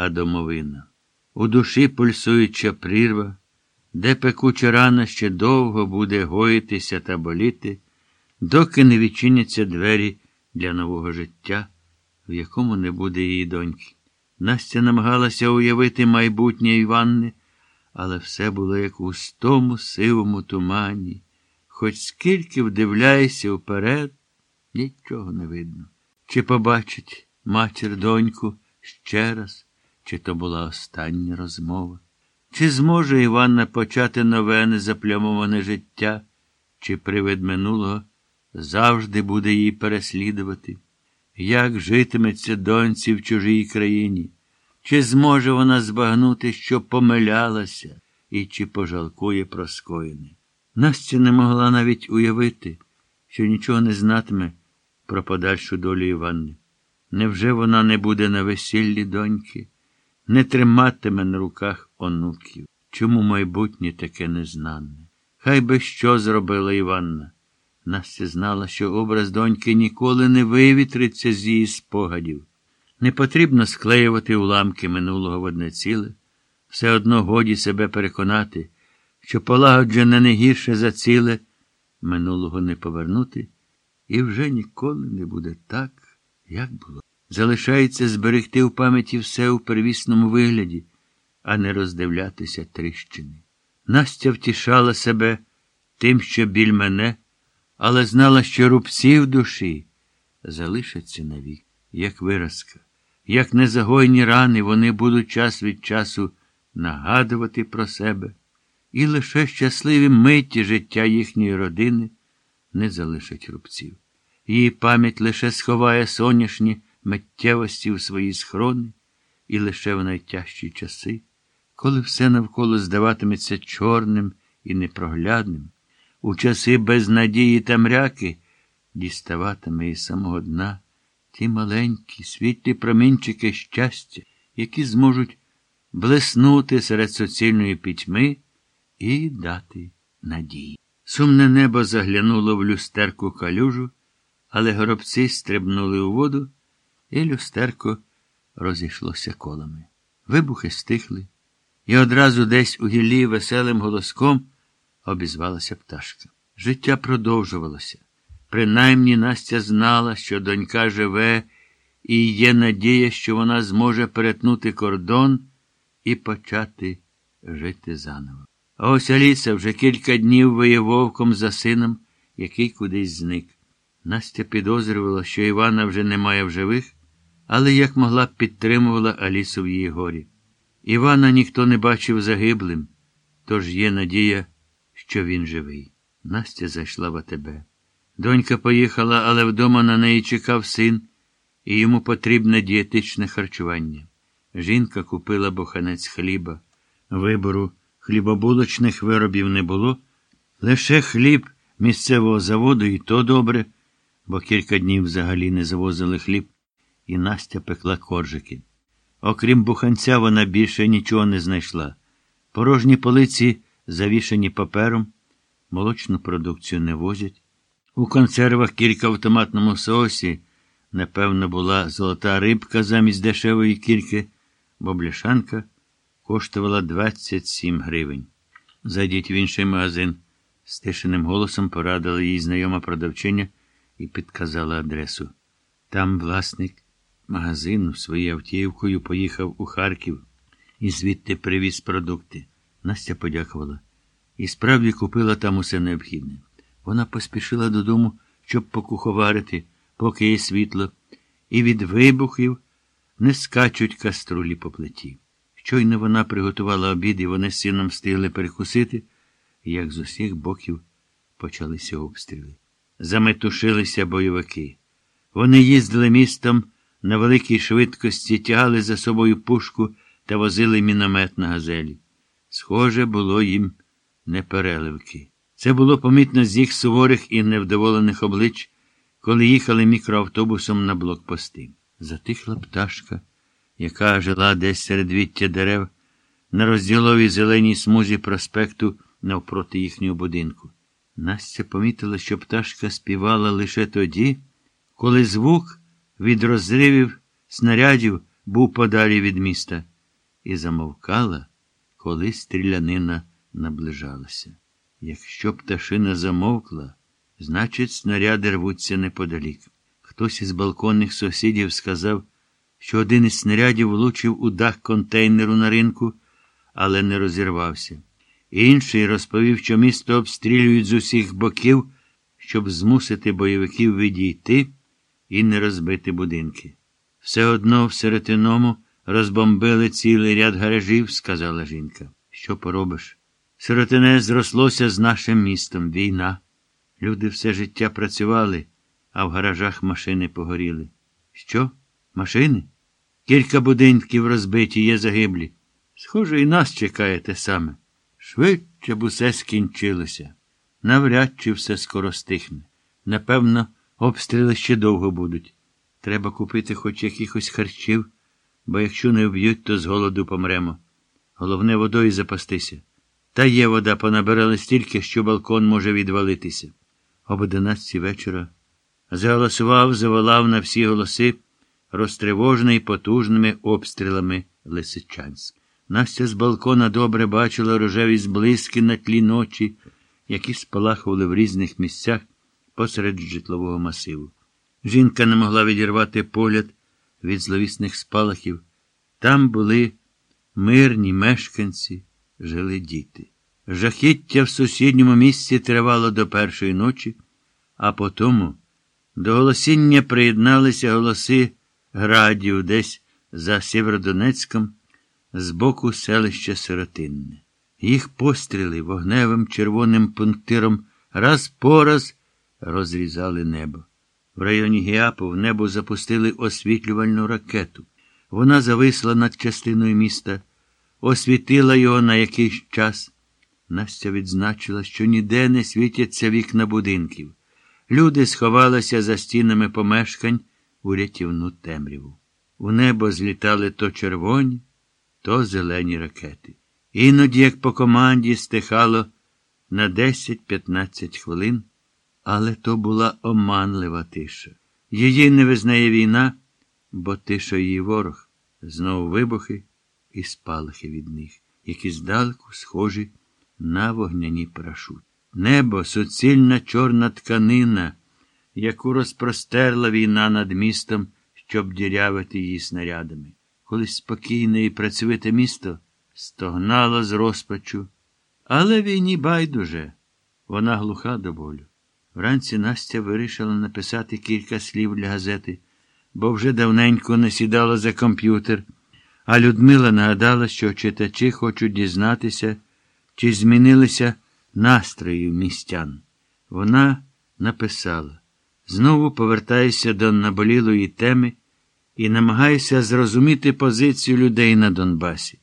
а домовина. У душі пульсуюча прірва, де пекуча рана ще довго буде гоїтися та боліти, доки не відчиняться двері для нового життя, в якому не буде її доньки. Настя намагалася уявити майбутнє Іванни, але все було як у густому сивому тумані. Хоч скільки вдивляєшся вперед, нічого не видно. Чи побачить матір доньку ще раз, чи то була остання розмова? Чи зможе Іванна почати нове незаплямоване життя, чи привид минулого завжди буде її переслідувати? Як житиметься доньці в чужій країні? Чи зможе вона збагнути, що помилялася, і чи пожалкує про скоєне? Настя не могла навіть уявити, що нічого не знатиме про подальшу долю Іванни. Невже вона не буде на весіллі доньки, не триматиме на руках онуків? Чому майбутнє таке незнанне? Хай би що зробила Іванна. Настя знала, що образ доньки ніколи не вивітриться з її спогадів. Не потрібно склеювати уламки минулого в одне ціле, все одно годі себе переконати, що полагоджене не гірше за ціле, минулого не повернути, і вже ніколи не буде так, як було. Залишається зберегти в пам'яті все у первісному вигляді, а не роздивлятися тріщини. Настя втішала себе тим, що біль мене, але знала, що рубці в душі залишаться навік, як виразка. Як незагойні рани, вони будуть час від часу нагадувати про себе, і лише щасливі миті життя їхньої родини не залишать рубців. Її пам'ять лише сховає соняшні миттєвості в свої схрони, і лише в найтяжчі часи, коли все навколо здаватиметься чорним і непроглядним, у часи безнадії та мряки діставатиме із самого дна ті маленькі, світлі промінчики щастя, які зможуть блеснути серед суцільної пітьми і дати надії. Сумне небо заглянуло в люстерку калюжу, але горобці стрибнули у воду, і люстерко розійшлося колами. Вибухи стихли, і одразу десь у гіллі веселим голоском обізвалася пташка. Життя продовжувалося. Принаймні Настя знала, що донька живе, і є надія, що вона зможе перетнути кордон і почати жити заново. А ось Аліса вже кілька днів виє вовком за сином, який кудись зник. Настя підозрювала, що Івана вже немає в живих, але як могла б підтримувала Алісу в її горі. Івана ніхто не бачив загиблим, тож є надія, що він живий. Настя зайшла в АТБ. Донька поїхала, але вдома на неї чекав син, і йому потрібне дієтичне харчування. Жінка купила буханець хліба. Вибору хлібобулочних виробів не було, лише хліб місцевого заводу, і то добре, бо кілька днів взагалі не завозили хліб, і Настя пекла коржики. Окрім буханця, вона більше нічого не знайшла. Порожні полиці завішані папером, молочну продукцію не возять. У консервах кілька в томатному соусі, напевно, була золота рибка замість дешевої кільки, бо бляшанка коштувала 27 гривень. Зайдіть в інший магазин, стишеним голосом порадила їй знайома продавчиня і підказала адресу. Там власник магазину своєю автівкою поїхав у Харків і звідти привіз продукти. Настя подякувала. І справді купила там усе необхідне. Вона поспішила додому, щоб покуховарити, поки є світло, і від вибухів не скачуть каструлі по плиті. Щойно вона приготувала обід, і вони з сином встигли перекусити, як з усіх боків почалися обстріли. Заметушилися бойовики. Вони їздили містом на великій швидкості, тягали за собою пушку та возили міномет на газелі. Схоже, було їм непереливки. Це було помітно з їх суворих і невдоволених облич, коли їхали мікроавтобусом на блокпости. Затихла пташка, яка жила десь серед віття дерев, на розділовій зеленій смузі проспекту навпроти їхнього будинку. Настя помітила, що пташка співала лише тоді, коли звук від розривів снарядів був подалі від міста. і замовкала, коли стрілянина наближалася. Якщо пташина замовкла, значить, снаряди рвуться неподалік. Хтось із балконних сусідів сказав, що один із снарядів влучив у дах контейнеру на ринку, але не розірвався. Інший розповів, що місто обстрілюють з усіх боків, щоб змусити бойовиків відійти і не розбити будинки. Все одно в серединому розбомбили цілий ряд гаражів, сказала жінка. Що поробиш? Сиротине зрослося з нашим містом війна. Люди все життя працювали, а в гаражах машини погоріли. Що? Машини? Кілька будинків розбиті, є загиблі. Схоже, і нас чекає те саме. Швидше б усе скінчилося. Навряд чи все скоро стихне. Напевно, обстріли ще довго будуть. Треба купити хоч якихось харчів, бо якщо не вб'ють, то з голоду помремо. Головне водою запастися. Та є вода, понабирали стільки, що балкон може відвалитися. Об одинадцятій вечора заголосував, заволав на всі голоси, розтривожений потужними обстрілами Лисичанськ. Настя з балкона добре бачила рожеві зблиски на тлі ночі, які спалахували в різних місцях посеред житлового масиву. Жінка не могла відірвати погляд від зловісних спалахів. Там були мирні мешканці, жили діти. Жахіття в сусідньому місці тривало до першої ночі, а потому до голосіння приєдналися голоси градів десь за Сєвєродонецьком з боку селища Сиротинне. Їх постріли вогневим червоним пунктиром раз по раз розрізали небо. В районі Гіапу в небо запустили освітлювальну ракету. Вона зависла над частиною міста, освітила його на якийсь час. Настя відзначила, що ніде не світяться вікна будинків. Люди сховалися за стінами помешкань у рятівну темряву. У небо злітали то червоні, то зелені ракети. Іноді, як по команді, стихало на 10-15 хвилин, але то була оманлива тиша. Її не визнає війна, бо тиша її ворог. Знову вибухи і спалахи від них, які здалеку схожі на вогняні парашут. Небо суцільна чорна тканина, яку розпростерла війна над містом, щоб дірявити її снарядами. Колись спокійне і працьовите місто стогнало з розпачу, але війні байдуже, вона глуха до болю. Вранці Настя вирішила написати кілька слів для газети, бо вже давненько не сідала за комп'ютер, а Людмила нагадала, що читачі хочуть дізнатися, чи змінилися настрої містян. Вона написала знову повертаюся до наболілої теми і намагаюся зрозуміти позицію людей на Донбасі.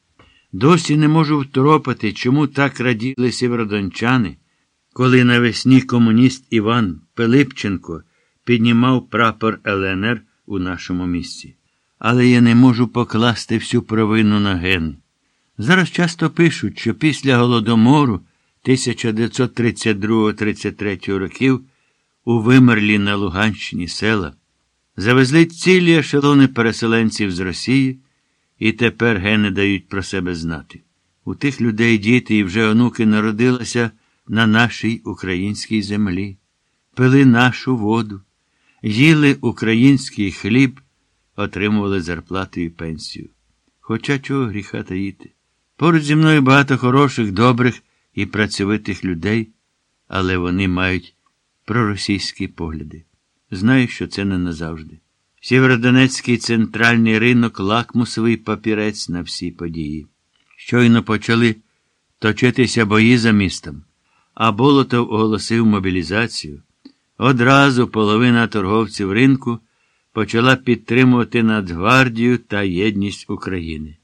Досі не можу второпати, чому так раділи сєвєродончани, коли навесні комуніст Іван Пилипченко піднімав прапор ЛНР у нашому місті. Але я не можу покласти всю провину на ген. Зараз часто пишуть, що після Голодомору 1932-33 років у вимерлі на Луганщині села завезли цілі ешелони переселенців з Росії, і тепер гени дають про себе знати. У тих людей діти і вже онуки народилися на нашій українській землі, пили нашу воду, їли український хліб, отримували зарплату і пенсію. Хоча чого гріха таїти. Поруч зі мною багато хороших, добрих і працьовитих людей, але вони мають проросійські погляди. Знаю, що це не назавжди. Сєвєродонецький центральний ринок лакмусовий папірець на всі події. Щойно почали точитися бої за містом, а Болотов оголосив мобілізацію. Одразу половина торговців ринку почала підтримувати Нацгвардію та єдність України.